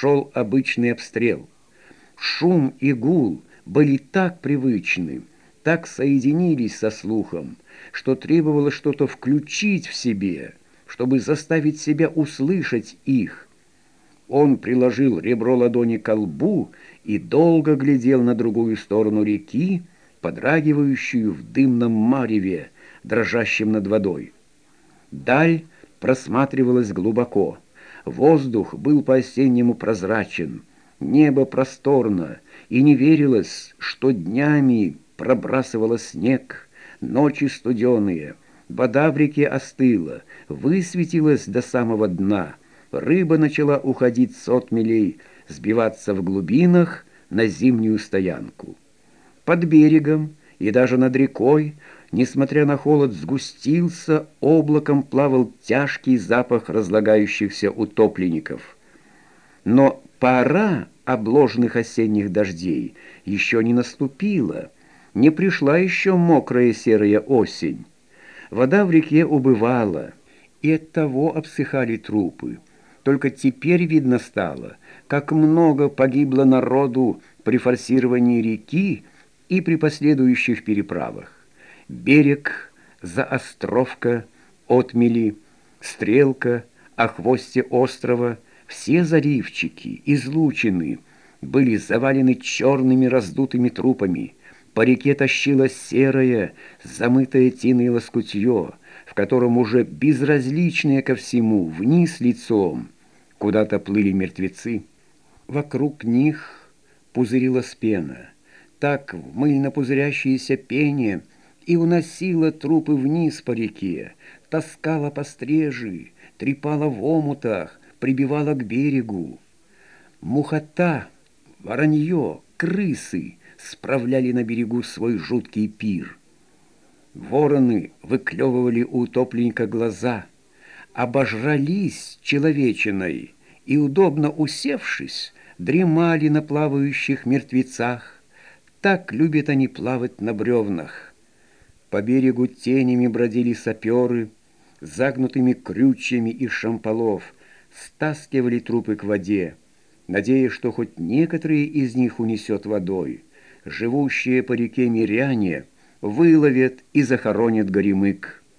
шел обычный обстрел. Шум и гул были так привычны, так соединились со слухом, что требовало что-то включить в себе, чтобы заставить себя услышать их. Он приложил ребро ладони к лбу и долго глядел на другую сторону реки, подрагивающую в дымном мареве, дрожащем над водой. Даль просматривалась глубоко. Воздух был по-осеннему прозрачен, небо просторно, и не верилось, что днями пробрасывало снег, ночи студеные, вода в реке остыла, высветилась до самого дна, рыба начала уходить сот милей, сбиваться в глубинах на зимнюю стоянку. Под берегом и даже над рекой, несмотря на холод, сгустился, облаком плавал тяжкий запах разлагающихся утопленников. Но пора обложенных осенних дождей еще не наступила, не пришла еще мокрая серая осень. Вода в реке убывала, и от того обсыхали трупы. Только теперь видно стало, как много погибло народу при форсировании реки и при последующих переправах. Берег, Заостровка, Отмели, Стрелка, о хвосте острова, все заливчики, излучины, были завалены черными раздутыми трупами. По реке тащилось серое, замытое тиной лоскутье, в котором уже безразличные ко всему, вниз лицом, куда-то плыли мертвецы. Вокруг них пузырилась пена, так в мыльно пузырящееся пение и уносила трупы вниз по реке, таскала по стрежи, трепала в омутах, прибивала к берегу. Мухота, воронье, крысы справляли на берегу свой жуткий пир. Вороны выклевывали у утопленника глаза, обожрались человечиной и, удобно усевшись, дремали на плавающих мертвецах. Так любят они плавать на бревнах. По берегу тенями бродили саперы, загнутыми крючьями из шамполов, стаскивали трупы к воде, надеясь, что хоть некоторые из них унесет водой. Живущие по реке миряне — выловят и захоронят горемык.